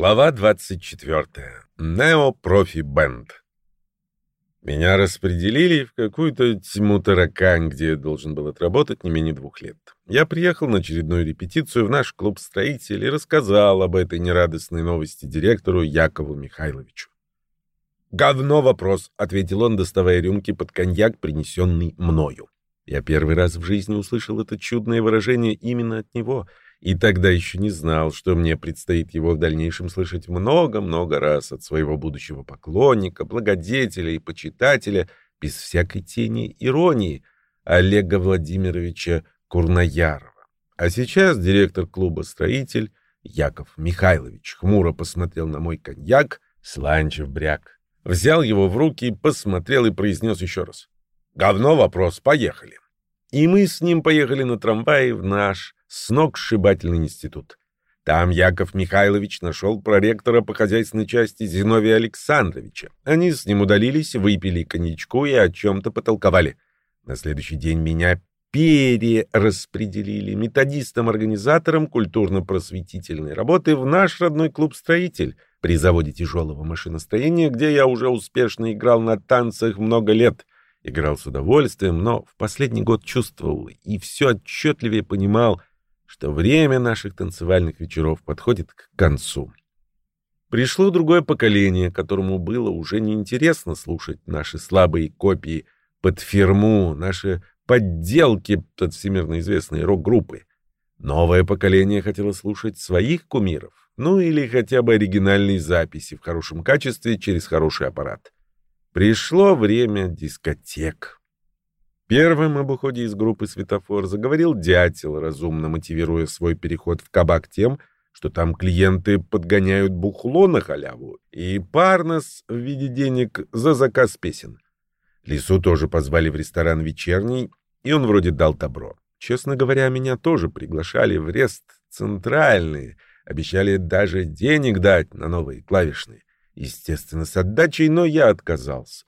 Глава 24. Нео Профи Бенд. Меня распределили в какую-то тьму таракань, где я должен был отработать не менее двух лет. Я приехал на очередную репетицию в наш клуб строителей и рассказал об этой нерадостной новости директору Якову Михайловичу. «Говно вопрос», — ответил он, доставая рюмки под коньяк, принесенный мною. Я первый раз в жизни услышал это чудное выражение именно от него — и тогда еще не знал, что мне предстоит его в дальнейшем слышать много-много раз от своего будущего поклонника, благодетеля и почитателя, без всякой тени иронии, Олега Владимировича Курнаярова. А сейчас директор клуба «Строитель» Яков Михайлович хмуро посмотрел на мой коньяк, сланчев бряк. Взял его в руки, посмотрел и произнес еще раз. «Говно вопрос, поехали». И мы с ним поехали на трамвае в наш сногсшибательный институт. Там Яков Михайлович нашел проректора по хозяйственной части Зиновия Александровича. Они с ним удалились, выпили коньячку и о чем-то потолковали. На следующий день меня перераспределили методистом-организатором культурно-просветительной работы в наш родной клуб «Строитель» при заводе тяжелого машиностроения, где я уже успешно играл на танцах много лет. Играл с удовольствием, но в последний год чувствовал и все отчетливее понимал, что время наших танцевальных вечеров подходит к концу. Пришло другое поколение, которому было уже неинтересно слушать наши слабые копии под фирму, наши подделки под всемирно известные рок-группы. Новое поколение хотело слушать своих кумиров, ну или хотя бы оригинальные записи в хорошем качестве через хороший аппарат. Пришло время дискотек. Первым об уходе из группы «Светофор» заговорил дятел, разумно мотивируя свой переход в кабак тем, что там клиенты подгоняют бухло на халяву и парнос в виде денег за заказ песен. Лису тоже позвали в ресторан вечерний, и он вроде дал добро. Честно говоря, меня тоже приглашали в рест центральные, обещали даже денег дать на новые клавишные. Естественно, с отдачей, но я отказался.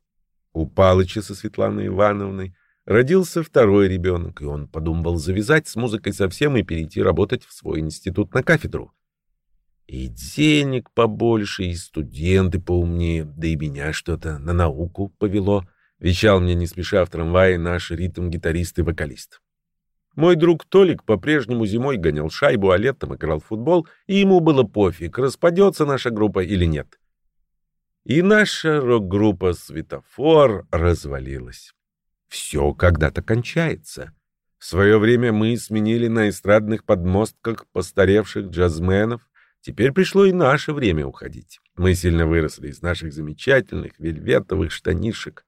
У Палыча со Светланой Ивановной родился второй ребенок, и он подумал завязать с музыкой совсем и перейти работать в свой институт на кафедру. И денег побольше, и студенты поумнее, да и меня что-то на науку повело, вещал мне не спеша в трамвае наш ритм-гитарист и вокалист. Мой друг Толик по-прежнему зимой гонял шайбу, а летом играл в футбол, и ему было пофиг, распадется наша группа или нет. И наша рок-группа «Светофор» развалилась. Все когда-то кончается. В свое время мы сменили на эстрадных подмостках постаревших джазменов. Теперь пришло и наше время уходить. Мы сильно выросли из наших замечательных вельветовых штанишек.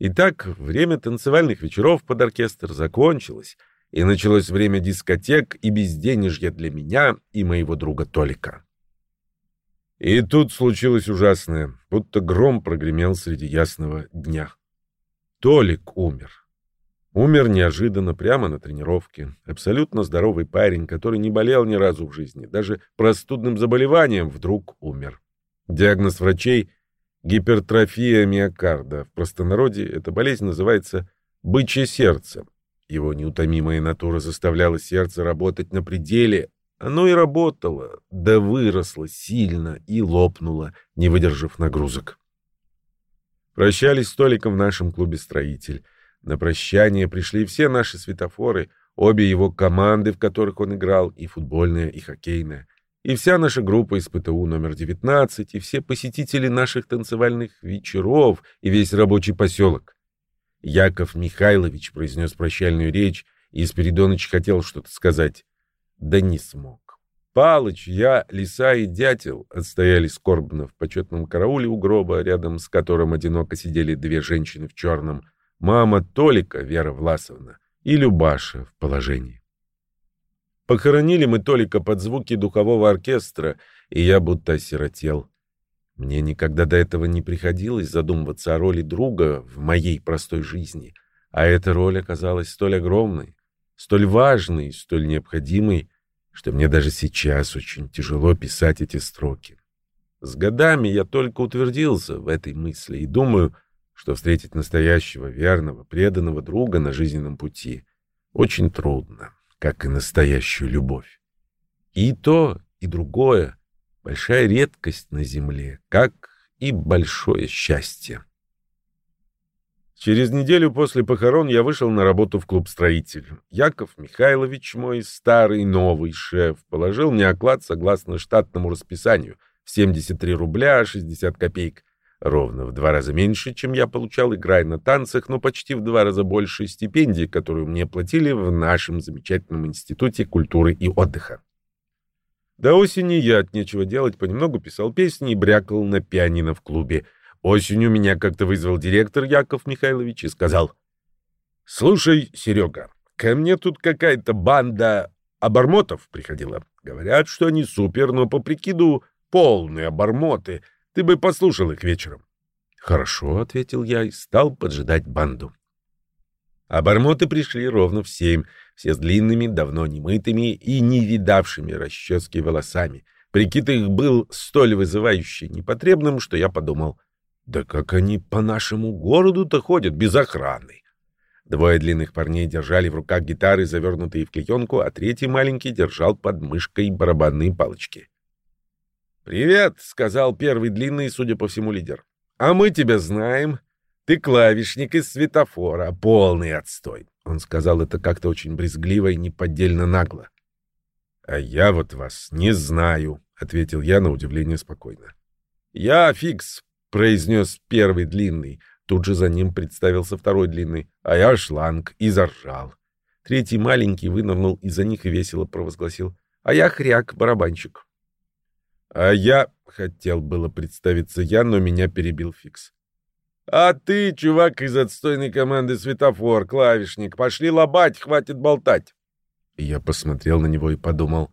Итак, время танцевальных вечеров под оркестр закончилось, и началось время дискотек и безденежья для меня и моего друга Толика. И тут случилось ужасное, будто гром прогремел среди ясного дня. Толик умер. Умер неожиданно, прямо на тренировке. Абсолютно здоровый парень, который не болел ни разу в жизни, даже простудным заболеванием, вдруг умер. Диагноз врачей — гипертрофия миокарда. В простонародье эта болезнь называется «бычье сердце». Его неутомимая натура заставляла сердце работать на пределе, оно и работало, да выросло сильно и лопнуло, не выдержав нагрузок. Прощались с Толиком в нашем клубе «Строитель». На прощание пришли все наши светофоры, обе его команды, в которых он играл, и футбольная, и хоккейная, и вся наша группа из ПТУ номер 19, и все посетители наших танцевальных вечеров, и весь рабочий поселок. Яков Михайлович произнес прощальную речь, и Спиридоныч хотел что-то сказать да не смог. Палыч, я, лиса и дятел отстояли скорбно в почетном карауле у гроба, рядом с которым одиноко сидели две женщины в черном, мама Толика, Вера Власовна, и Любаша в положении. Похоронили мы Толика под звуки духового оркестра, и я будто осиротел. Мне никогда до этого не приходилось задумываться о роли друга в моей простой жизни, а эта роль оказалась столь огромной, столь важный, столь необходимый, что мне даже сейчас очень тяжело писать эти строки. С годами я только утвердился в этой мысли и думаю, что встретить настоящего, верного, преданного друга на жизненном пути очень трудно, как и настоящую любовь. И то, и другое — большая редкость на земле, как и большое счастье. Через неделю после похорон я вышел на работу в клуб «Строитель». Яков Михайлович, мой старый новый шеф, положил мне оклад согласно штатному расписанию в 73 рубля 60 копеек. Ровно в два раза меньше, чем я получал, играя на танцах, но почти в два раза больше стипендии, которую мне платили в нашем замечательном институте культуры и отдыха. До осени я от нечего делать понемногу писал песни и брякал на пианино в клубе — Осенью меня как-то вызвал директор Яков Михайлович и сказал, «Слушай, Серега, ко мне тут какая-то банда обормотов приходила. Говорят, что они супер, но по прикиду полные обормоты. Ты бы послушал их вечером». «Хорошо», — ответил я и стал поджидать банду. Обормоты пришли ровно в семь, все с длинными, давно немытыми и не видавшими расчески волосами. Прикид их был столь вызывающе непотребным, что я подумал — да как они по нашему городу-то ходят без охраны? Двое длинных парней держали в руках гитары, завернутые в клеенку, а третий маленький держал под мышкой барабанные палочки. «Привет», — сказал первый длинный, судя по всему, лидер. «А мы тебя знаем. Ты клавишник из светофора. Полный отстой». Он сказал это как-то очень брезгливо и неподдельно нагло. «А я вот вас не знаю», — ответил я на удивление спокойно. «Я Фикс, — произнес первый длинный. Тут же за ним представился второй длинный. А я шланг. И заржал. Третий маленький вынырнул из-за них и весело провозгласил. А я хряк, барабанщик. А я... Хотел было представиться я, но меня перебил Фикс. «А ты, чувак из отстойной команды «Светофор», клавишник, пошли лобать, хватит болтать!» Я посмотрел на него и подумал,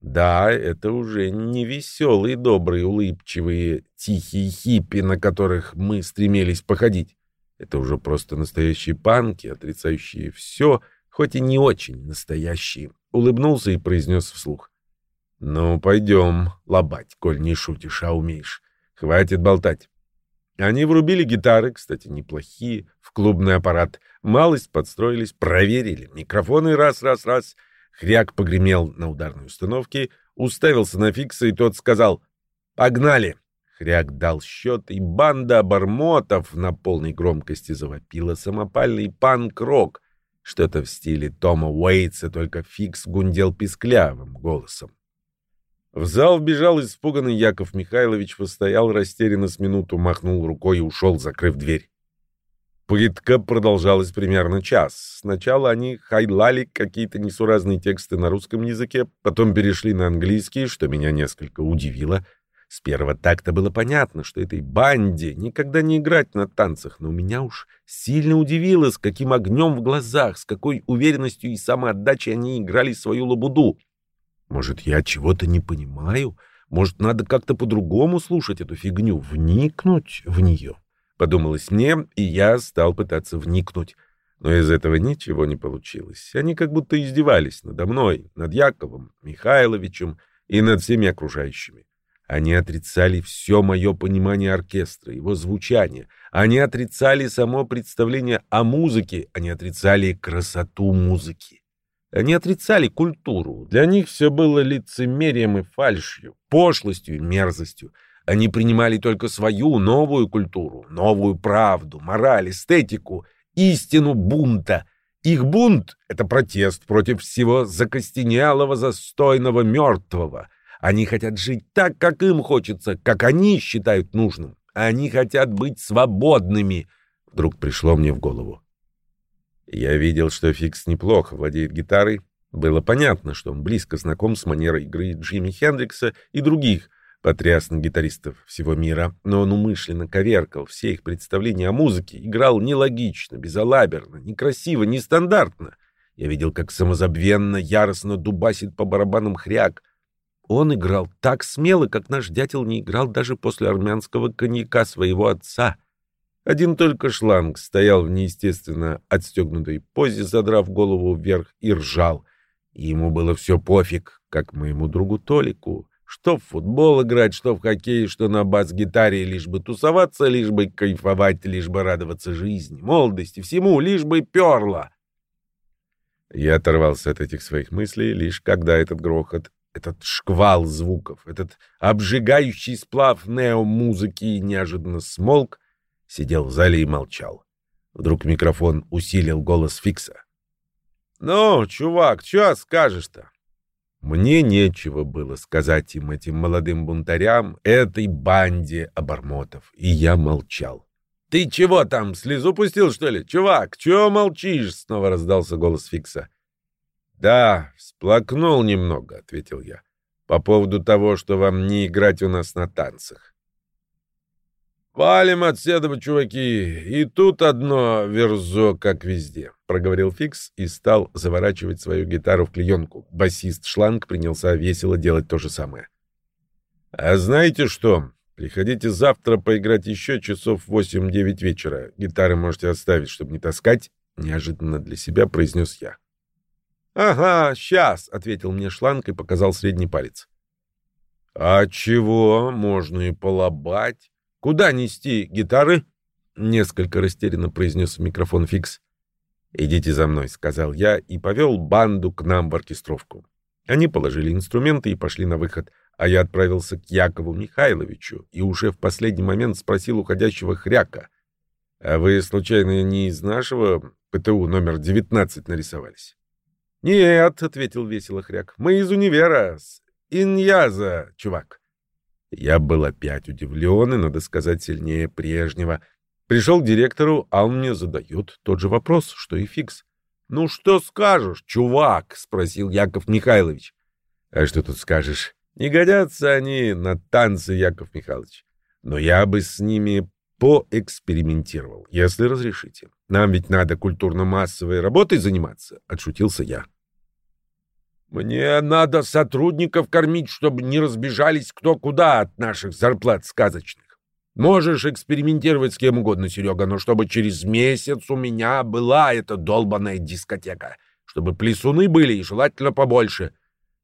да, это уже не веселые, добрые, улыбчивые, тихие хиппи, на которых мы стремились походить. Это уже просто настоящие панки, отрицающие все, хоть и не очень настоящие. Улыбнулся и произнес вслух. «Ну, пойдем лобать, коль не шутишь, а умеешь. Хватит болтать». Они врубили гитары, кстати, неплохие, в клубный аппарат. Малость подстроились, проверили. Микрофоны раз-раз-раз — Хряк погремел на ударной установке, уставился на Фикса, и тот сказал «Погнали!». Хряк дал счет, и банда обормотов на полной громкости завопила самопальный панк-рок, что-то в стиле Тома Уэйтса, только Фикс гундел писклявым голосом. В зал вбежал испуганный Яков Михайлович, постоял растерянно с минуту, махнул рукой и ушел, закрыв дверь. Пытка продолжалась примерно час. Сначала они хайлали какие-то несуразные тексты на русском языке, потом перешли на английский, что меня несколько удивило. С первого такта было понятно, что этой банде никогда не играть на танцах, но меня уж сильно удивило, с каким огнем в глазах, с какой уверенностью и самоотдачей они играли свою лабуду. Может, я чего-то не понимаю? Может, надо как-то по-другому слушать эту фигню, вникнуть в нее? Подумалось мне, и я стал пытаться вникнуть. Но из этого ничего не получилось. Они как будто издевались надо мной, над Яковом, Михайловичем и над всеми окружающими. Они отрицали все мое понимание оркестра, его звучание. Они отрицали само представление о музыке. Они отрицали красоту музыки. Они отрицали культуру. Для них все было лицемерием и фальшью, пошлостью и мерзостью. Они принимали только свою новую культуру, новую правду, мораль, эстетику, истину бунта. Их бунт — это протест против всего закостенелого, застойного, мертвого. Они хотят жить так, как им хочется, как они считают нужным. Они хотят быть свободными. Вдруг пришло мне в голову. Я видел, что Фикс неплохо владеет гитарой. Было понятно, что он близко знаком с манерой игры Джимми Хендрикса и других потрясных гитаристов всего мира, но он умышленно коверкал все их представления о музыке, играл нелогично, безалаберно, некрасиво, нестандартно. Я видел, как самозабвенно, яростно дубасит по барабанам хряк. Он играл так смело, как наш дятел не играл даже после армянского коньяка своего отца. Один только шланг стоял в неестественно отстегнутой позе, задрав голову вверх и ржал. И ему было все пофиг, как моему другу Толику, Что в футбол играть, что в хоккей, что на бас-гитаре, лишь бы тусоваться, лишь бы кайфовать, лишь бы радоваться жизни, молодости, всему, лишь бы перло. Я оторвался от этих своих мыслей, лишь когда этот грохот, этот шквал звуков, этот обжигающий сплав нео-музыки неожиданно смолк, сидел в зале и молчал. Вдруг микрофон усилил голос Фикса. «Ну, чувак, что скажешь-то?» Мне нечего было сказать им, этим молодым бунтарям, этой банде обормотов, и я молчал. «Ты чего там, слезу пустил, что ли? Чувак, чего молчишь?» — снова раздался голос Фикса. «Да, всплакнул немного», — ответил я, — «по поводу того, что вам не играть у нас на танцах». «Валим от седова, чуваки, и тут одно верзо, как везде», — проговорил Фикс и стал заворачивать свою гитару в клеенку. Басист Шланг принялся весело делать то же самое. «А знаете что?» Приходите завтра поиграть еще часов восемь-девять вечера. Гитары можете оставить, чтобы не таскать, — неожиданно для себя произнес я. — Ага, сейчас, — ответил мне шланг и показал средний палец. — А чего? Можно и полобать. Куда нести гитары? — несколько растерянно произнес в микрофон Фикс. — Идите за мной, — сказал я и повел банду к нам в оркестровку. Они положили инструменты и пошли на выход — а я отправился к Якову Михайловичу и уже в последний момент спросил уходящего хряка. «А вы, случайно, не из нашего ПТУ номер 19 нарисовались?» «Нет», — ответил весело хряк, — «мы из универа, с Иньяза, чувак». Я был опять удивлен и, надо сказать, сильнее прежнего. Пришел к директору, а он мне задает тот же вопрос, что и Фикс. «Ну что скажешь, чувак?» — спросил Яков Михайлович. «А что тут скажешь? Не годятся они на танцы, Яков Михайлович. Но я бы с ними поэкспериментировал, если разрешите. Нам ведь надо культурно-массовой работой заниматься, — отшутился я. Мне надо сотрудников кормить, чтобы не разбежались кто куда от наших зарплат сказочных. Можешь экспериментировать с кем угодно, Серега, но чтобы через месяц у меня была эта долбаная дискотека, чтобы плесуны были и желательно побольше.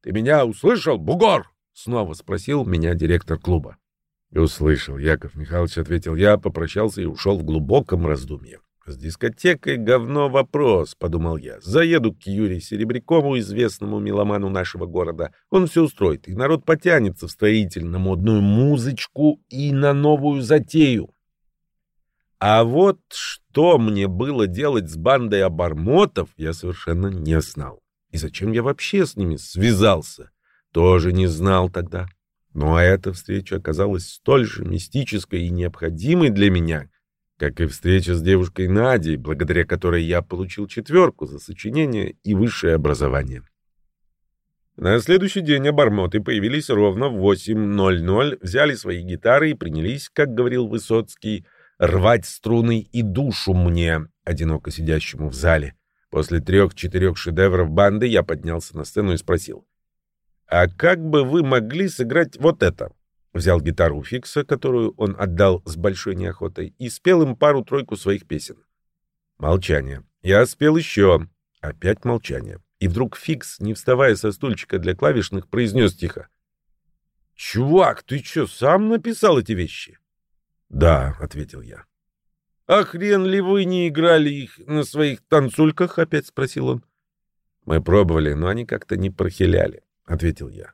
Ты меня услышал, бугор? — снова спросил меня директор клуба. Услышал, Яков Михайлович ответил я, попрощался и ушел в глубоком раздумье. «С дискотекой говно вопрос», — подумал я. «Заеду к Юрию Серебрякову, известному меломану нашего города. Он все устроит, и народ потянется в строитель на модную музычку и на новую затею». А вот что мне было делать с бандой обормотов, я совершенно не знал. И зачем я вообще с ними связался? тоже не знал тогда. Но эта встреча оказалась столь же мистической и необходимой для меня, как и встреча с девушкой Надей, благодаря которой я получил четверку за сочинение и высшее образование. На следующий день обормоты появились ровно в 8.00, взяли свои гитары и принялись, как говорил Высоцкий, рвать струны и душу мне, одиноко сидящему в зале. После трех-четырех шедевров банды я поднялся на сцену и спросил — «А как бы вы могли сыграть вот это?» Взял гитару Фикса, которую он отдал с большой неохотой, и спел им пару-тройку своих песен. Молчание. Я спел еще. Опять молчание. И вдруг Фикс, не вставая со стульчика для клавишных, произнес тихо. «Чувак, ты что, сам написал эти вещи?» «Да», — ответил я. «А хрен ли вы не играли их на своих танцульках?» — опять спросил он. Мы пробовали, но они как-то не прохиляли. — ответил я. —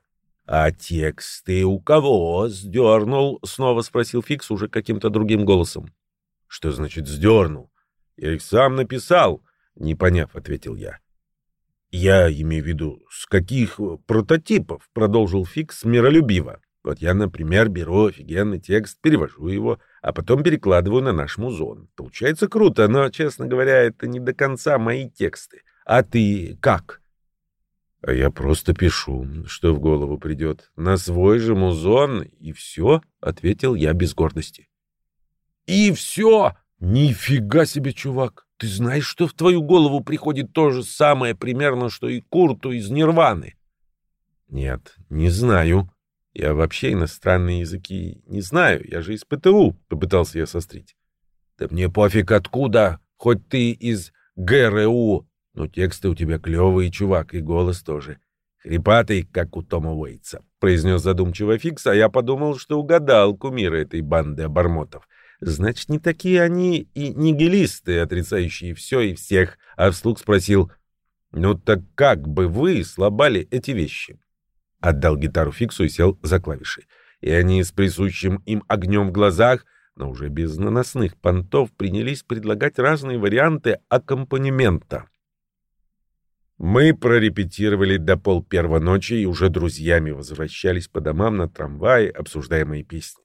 А тексты у кого сдернул? — снова спросил Фикс уже каким-то другим голосом. — Что значит «сдернул»? Я их сам написал, — не поняв, — ответил я. — Я имею в виду, с каких прототипов, — продолжил Фикс миролюбиво. Вот я, например, беру офигенный текст, перевожу его, а потом перекладываю на наш музон. Получается круто, но, честно говоря, это не до конца мои тексты. А ты как? А я просто пишу, что в голову придет. На свой же музон, и все, — ответил я без гордости. — И все? Нифига себе, чувак! Ты знаешь, что в твою голову приходит то же самое примерно, что и Курту из Нирваны? — Нет, не знаю. Я вообще иностранные языки не знаю. Я же из ПТУ, — попытался я сострить. — Да мне пофиг откуда, хоть ты из ГРУ, но тексты у тебя клевые, чувак, и голос тоже. Хрипатый, как у Тома Уэйтса, произнес задумчиво Фикс, а я подумал, что угадал кумира этой банды обормотов. Значит, не такие они и нигилисты, отрицающие все и всех, а вслух спросил, ну так как бы вы слабали эти вещи? Отдал гитару Фиксу и сел за клавиши. И они с присущим им огнем в глазах, но уже без наносных понтов, принялись предлагать разные варианты аккомпанемента. Мы прорепетировали до пол первой ночи и уже друзьями возвращались по домам на трамвае, обсуждая мои песни.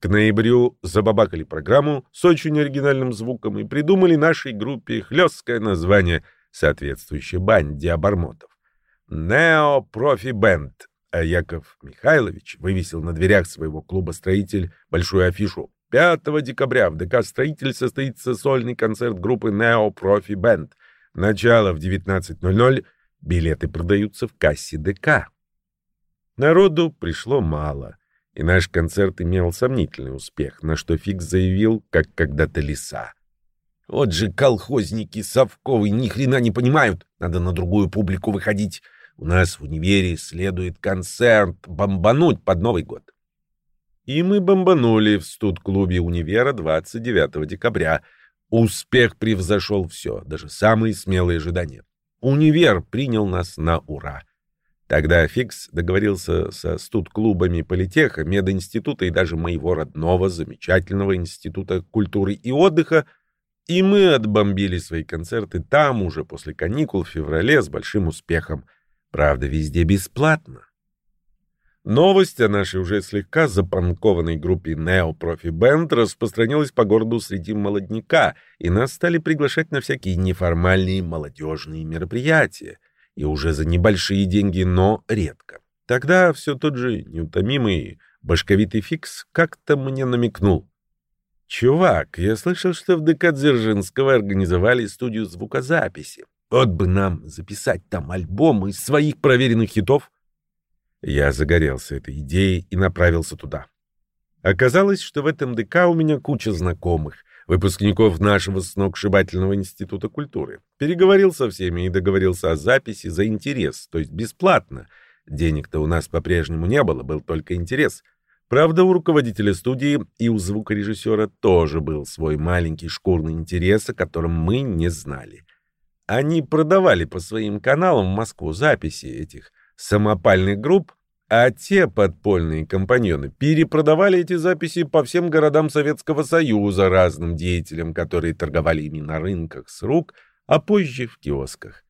К ноябрю забабакали программу с очень оригинальным звуком и придумали нашей группе хлесткое название, соответствующее банде обормотов. «Нео Профи Бенд», а Яков Михайлович вывесил на дверях своего клуба «Строитель» большую афишу. 5 декабря в ДК «Строитель» состоится сольный концерт группы «Нео Профи Бенд», Начало в 19.00. Билеты продаются в кассе ДК. Народу пришло мало, и наш концерт имел сомнительный успех, на что Фикс заявил, как когда-то лиса. Вот же колхозники совковые ни хрена не понимают, надо на другую публику выходить. У нас в универе следует концерт бомбануть под Новый год. И мы бомбанули в студ-клубе универа 29 декабря — Успех превзошел все, даже самые смелые ожидания. Универ принял нас на ура. Тогда Фикс договорился со студ-клубами политеха, мединститута и даже моего родного замечательного института культуры и отдыха, и мы отбомбили свои концерты там уже после каникул в феврале с большим успехом. Правда, везде бесплатно. Новость о нашей уже слегка запанкованной группе Neo Profi Band распространилась по городу среди молодняка, и нас стали приглашать на всякие неформальные молодежные мероприятия, и уже за небольшие деньги, но редко. Тогда все тот же неутомимый башковитый фикс как-то мне намекнул. «Чувак, я слышал, что в ДК Дзержинского организовали студию звукозаписи. Вот бы нам записать там альбом из своих проверенных хитов». Я загорелся этой идеей и направился туда. Оказалось, что в этом ДК у меня куча знакомых, выпускников нашего сногсшибательного института культуры. Переговорил со всеми и договорился о записи за интерес, то есть бесплатно. Денег-то у нас по-прежнему не было, был только интерес. Правда, у руководителя студии и у звукорежиссера тоже был свой маленький шкурный интерес, о котором мы не знали. Они продавали по своим каналам в Москву записи этих самопальных групп, а те подпольные компаньоны перепродавали эти записи по всем городам Советского Союза разным деятелям, которые торговали ими на рынках с рук, а позже в киосках.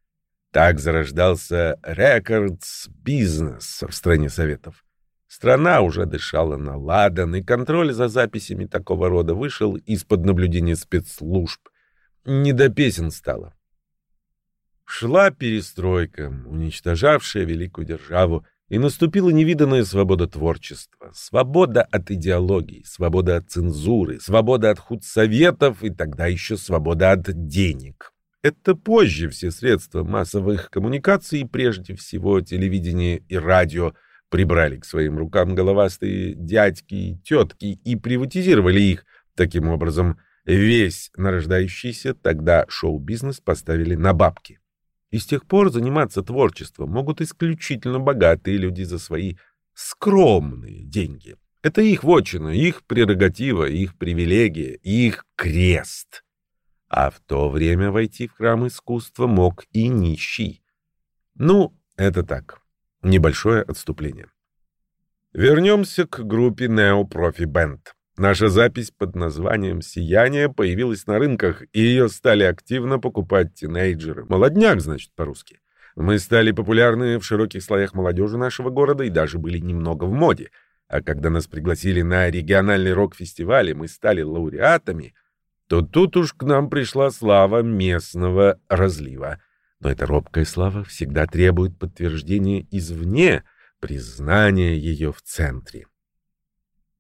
Так зарождался рекордс-бизнес в стране Советов. Страна уже дышала на ладан, и контроль за записями такого рода вышел из-под наблюдения спецслужб. Не до песен стало. Шла перестройка, уничтожавшая великую державу, и наступила невиданная свобода творчества, свобода от идеологии, свобода от цензуры, свобода от худсоветов и тогда еще свобода от денег. Это позже все средства массовых коммуникаций, прежде всего телевидение и радио, прибрали к своим рукам головастые дядьки и тетки и приватизировали их. Таким образом, весь нарождающийся тогда шоу-бизнес поставили на бабки. И с тех пор заниматься творчеством могут исключительно богатые люди за свои скромные деньги. Это их вотчина, их прерогатива, их привилегия, их крест. А в то время войти в храм искусства мог и нищий. Ну, это так. Небольшое отступление. Вернемся к группе Neo Profi Band. Наша запись под названием «Сияние» появилась на рынках, и ее стали активно покупать тинейджеры. Молодняк, значит, по-русски. Мы стали популярны в широких слоях молодежи нашего города и даже были немного в моде. А когда нас пригласили на региональный рок-фестиваль, мы стали лауреатами, то тут уж к нам пришла слава местного разлива. Но эта робкая слава всегда требует подтверждения извне, признания ее в центре.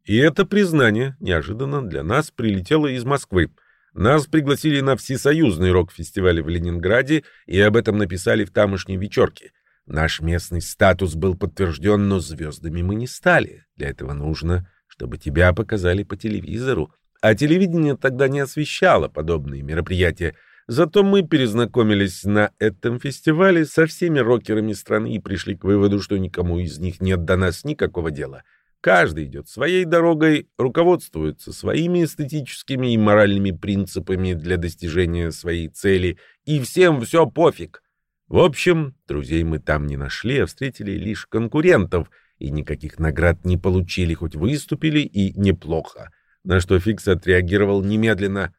И это признание неожиданно для нас прилетело из Москвы. Нас пригласили на всесоюзный рок-фестиваль в Ленинграде и об этом написали в тамошней вечерке. Наш местный статус был подтвержден, но звездами мы не стали. Для этого нужно, чтобы тебя показали по телевизору. А телевидение тогда не освещало подобные мероприятия. Зато мы перезнакомились на этом фестивале со всеми рокерами страны и пришли к выводу, что никому из них нет до нас никакого дела. Каждый идет своей дорогой, руководствуется своими эстетическими и моральными принципами для достижения своей цели, и всем все пофиг. В общем, друзей мы там не нашли, а встретили лишь конкурентов, и никаких наград не получили, хоть выступили и неплохо. На что Фикс отреагировал немедленно.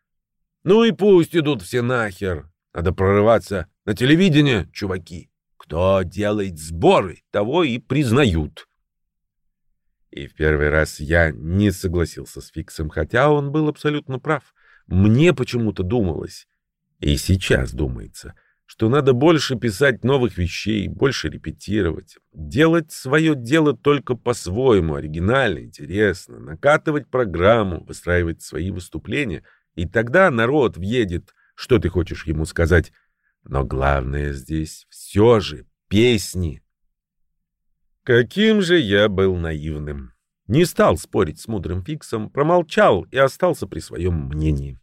Ну и пусть идут все нахер. Надо прорываться на телевидение, чуваки. Кто делает сборы, того и признают. И в первый раз я не согласился с Фиксом, хотя он был абсолютно прав. Мне почему-то думалось, и сейчас думается, что надо больше писать новых вещей, больше репетировать, делать свое дело только по-своему, оригинально, интересно, накатывать программу, выстраивать свои выступления — и тогда народ въедет, что ты хочешь ему сказать. Но главное здесь все же песни. Каким же я был наивным. Не стал спорить с мудрым Фиксом, промолчал и остался при своем мнении.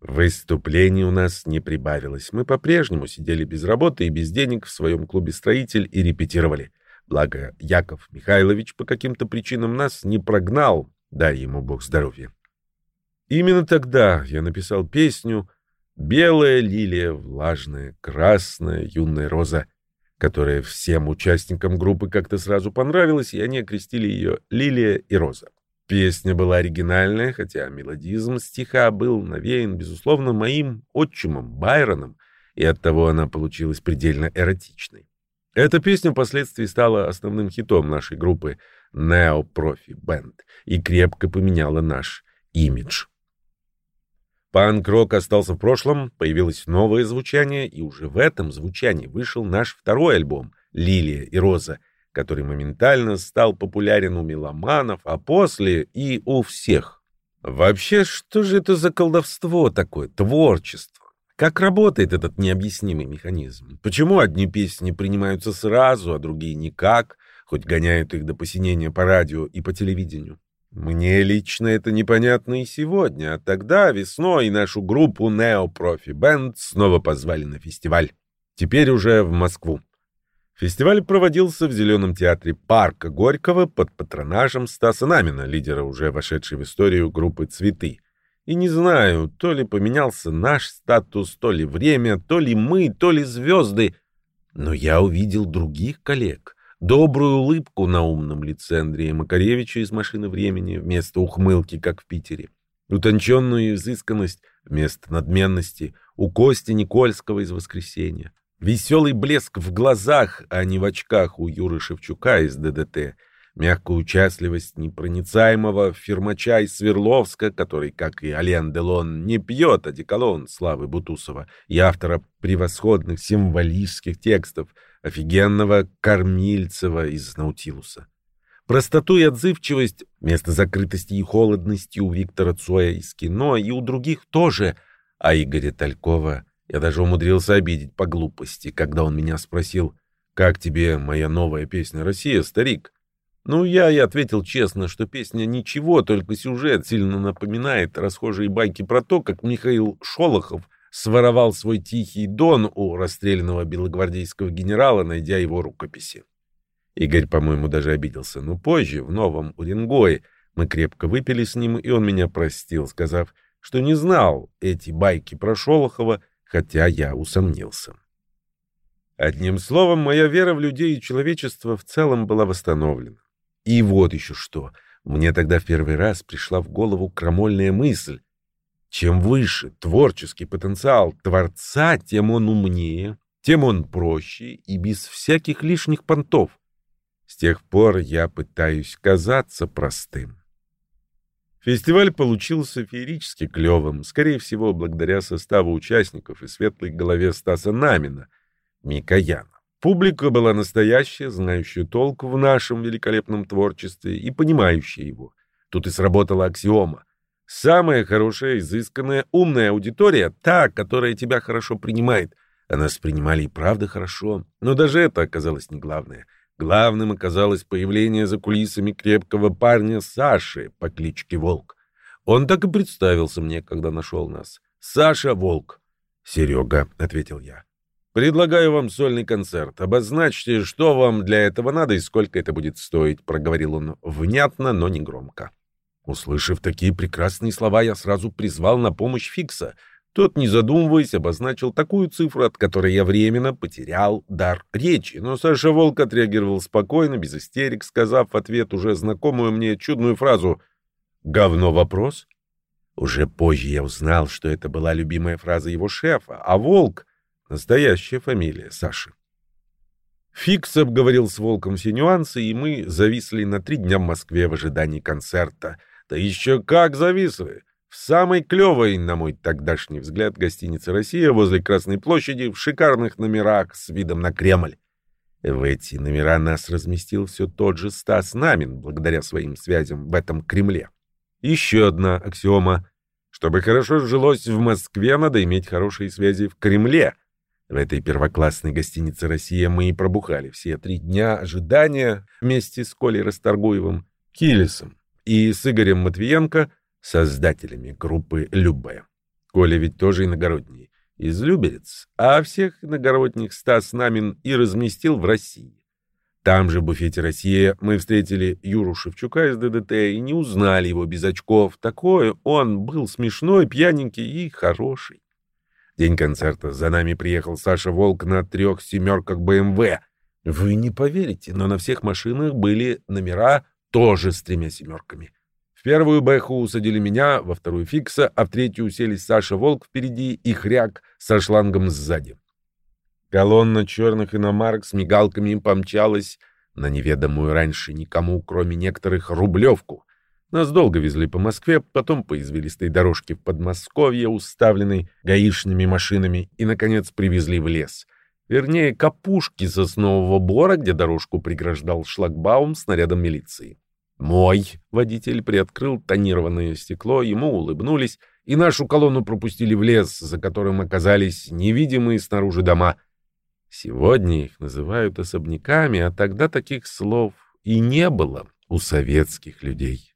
Выступлений у нас не прибавилось. Мы по-прежнему сидели без работы и без денег в своем клубе «Строитель» и репетировали. Благо, Яков Михайлович по каким-то причинам нас не прогнал, дай ему бог здоровья. Именно тогда я написал песню «Белая лилия, влажная, красная, юная роза», которая всем участникам группы как-то сразу понравилась, и они окрестили ее «Лилия и роза». Песня была оригинальная, хотя мелодизм стиха был навеян, безусловно, моим отчимом Байроном, и оттого она получилась предельно эротичной. Эта песня впоследствии стала основным хитом нашей группы Neo Profi Band и крепко поменяла наш имидж. Панк-рок остался в прошлом, появилось новое звучание, и уже в этом звучании вышел наш второй альбом «Лилия и роза», который моментально стал популярен у меломанов, а после и у всех. Вообще, что же это за колдовство такое, творчество? Как работает этот необъяснимый механизм? Почему одни песни принимаются сразу, а другие никак, хоть гоняют их до посинения по радио и по телевидению? Мне лично это непонятно и сегодня, а тогда весной нашу группу Neo Profi Band снова позвали на фестиваль. Теперь уже в Москву. Фестиваль проводился в Зеленом театре Парка Горького под патронажем Стаса Намина, лидера, уже вошедшей в историю группы «Цветы». И не знаю, то ли поменялся наш статус, то ли время, то ли мы, то ли звезды, но я увидел других коллег, добрую улыбку на умном лице Андрея Макаревича из «Машины времени» вместо ухмылки, как в Питере, утонченную изысканность вместо надменности у Кости Никольского из «Воскресенья», веселый блеск в глазах, а не в очках у Юры Шевчука из ДДТ, мягкую участливость непроницаемого фирмача из Свердловска, который, как и Ален Делон, не пьет одеколон Славы Бутусова и автора превосходных символических текстов — офигенного Кормильцева из Наутилуса. Простоту и отзывчивость вместо закрытости и холодности у Виктора Цоя из кино и у других тоже, а Игоря Талькова я даже умудрился обидеть по глупости, когда он меня спросил, «Как тебе моя новая песня «Россия, старик»?» Ну, я и ответил честно, что песня ничего, только сюжет сильно напоминает расхожие байки про то, как Михаил Шолохов своровал свой тихий дон у расстрелянного белогвардейского генерала, найдя его рукописи. Игорь, по-моему, даже обиделся, но позже, в новом Уренгое, мы крепко выпили с ним, и он меня простил, сказав, что не знал эти байки про Шолохова, хотя я усомнился. Одним словом, моя вера в людей и человечество в целом была восстановлена. И вот еще что. Мне тогда в первый раз пришла в голову крамольная мысль, чем выше творческий потенциал творца, тем он умнее, тем он проще и без всяких лишних понтов. С тех пор я пытаюсь казаться простым. Фестиваль получился феерически клевым, скорее всего, благодаря составу участников и светлой голове Стаса Намина, Микояна. Публика была настоящая, знающая толк в нашем великолепном творчестве и понимающая его. Тут и сработала аксиома. Самая хорошая, изысканная, умная аудитория — та, которая тебя хорошо принимает. А нас принимали и правда хорошо. Но даже это оказалось не главное. Главным оказалось появление за кулисами крепкого парня Саши по кличке Волк. Он так и представился мне, когда нашел нас. Саша Волк. Серега, — ответил я. «Предлагаю вам сольный концерт. Обозначьте, что вам для этого надо и сколько это будет стоить», — проговорил он внятно, но не громко. Услышав такие прекрасные слова, я сразу призвал на помощь Фикса. Тот, не задумываясь, обозначил такую цифру, от которой я временно потерял дар речи. Но Саша Волк отреагировал спокойно, без истерик, сказав в ответ уже знакомую мне чудную фразу «Говно вопрос?» Уже позже я узнал, что это была любимая фраза его шефа, а Волк — настоящая фамилия Саши. Фикс обговорил с Волком все нюансы, и мы зависли на три дня в Москве в ожидании концерта. Да еще как зависли! В самой клевой, на мой тогдашний взгляд, гостинице «Россия» возле Красной площади в шикарных номерах с видом на Кремль. В эти номера нас разместил все тот же Стас Намин, благодаря своим связям в этом Кремле. Еще одна аксиома. Чтобы хорошо жилось в Москве, надо иметь хорошие связи в Кремле. В этой первоклассной гостинице «Россия» мы и пробухали все три дня ожидания вместе с Колей Расторгуевым, Килисом и с Игорем Матвиенко, создателями группы «Любе». Коля ведь тоже иногородний, из Люберец, а всех иногородних Стас Намин и разместил в России. Там же, в буфете «Россия», мы встретили Юру Шевчука из ДДТ и не узнали его без очков. Такой он был смешной, пьяненький и хороший. День концерта за нами приехал Саша Волк на трех семерках БМВ. Вы не поверите, но на всех машинах были номера тоже с тремя семерками. В первую Бэху усадили меня, во вторую Фикса, а в третью уселись Саша Волк впереди и Хряк со шлангом сзади. Колонна черных иномарок с мигалками помчалась на неведомую раньше никому, кроме некоторых, Рублевку. Нас долго везли по Москве, потом по извилистой дорожке в Подмосковье, уставленной гаишными машинами, и, наконец, привезли в лес. Вернее, к опушке соснового бора, где дорожку преграждал шлагбаум с нарядом милиции. Мой водитель приоткрыл тонированное стекло, ему улыбнулись, и нашу колонну пропустили в лес, за которым оказались невидимые снаружи дома — Сегодня их называют особняками, а тогда таких слов и не было у советских людей.